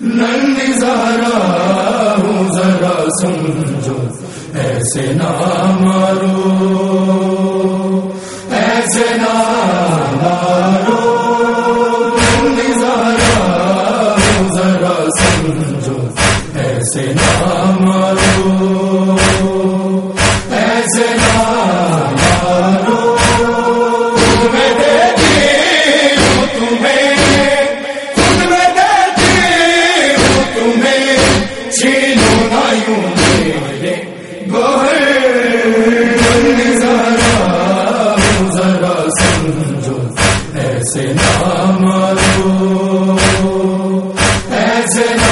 نظارہ ہوں ذرا سمجھو ایسے نہ مارو ایسے نہ Let's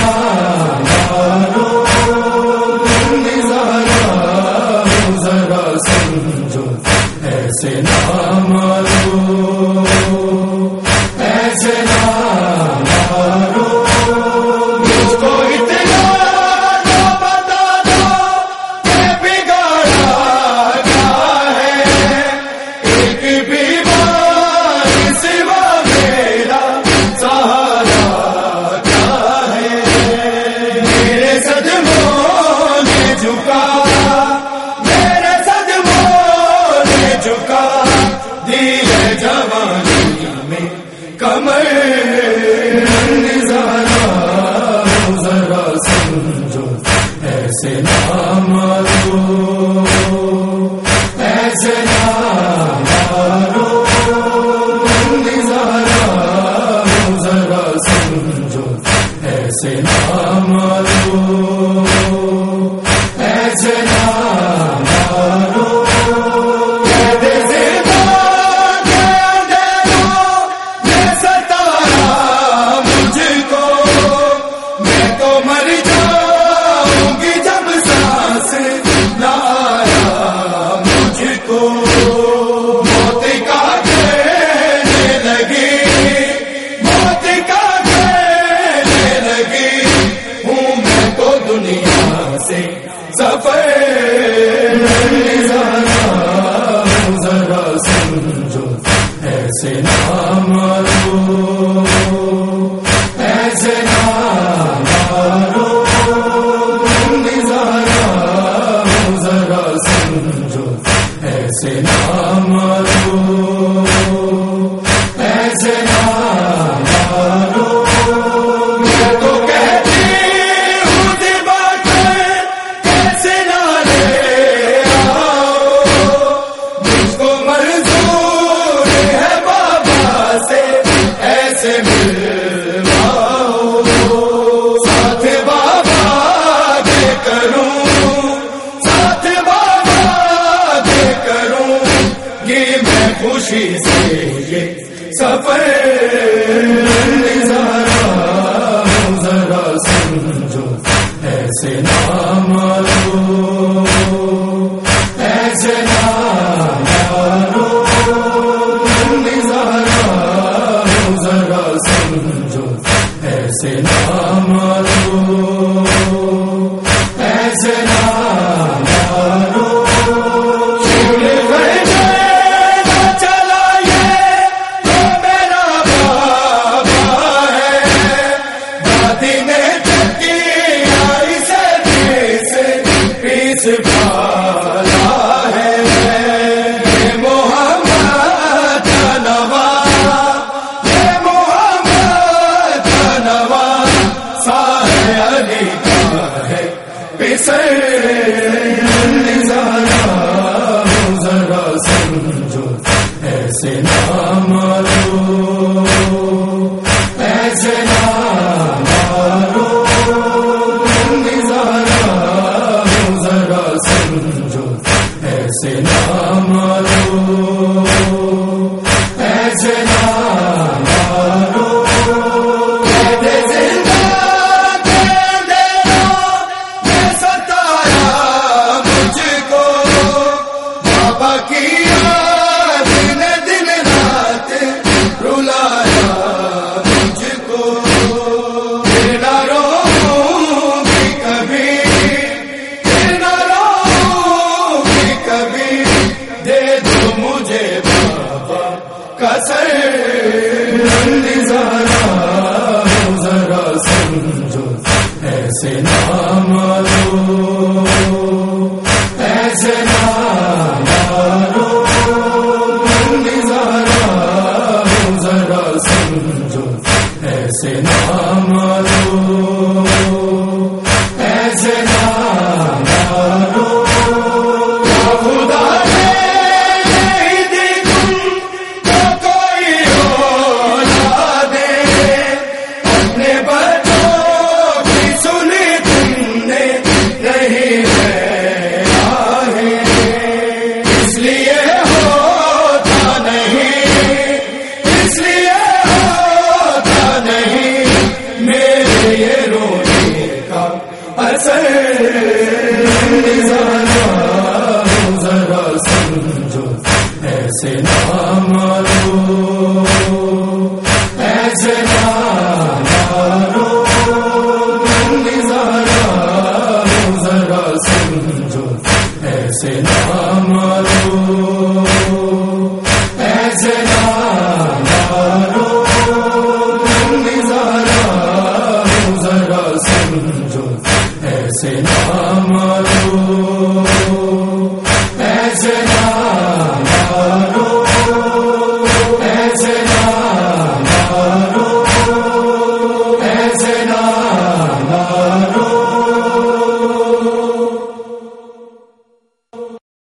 چکا دل جوانی میں کمر ایسے نام ایسے ذرا سمجھو ایسے نام جو ایسے نام مارو ایسے نہ سمجھو ایسے نام ذرا سمجھو ایسے نہ ذرا سمجھو ایسے نام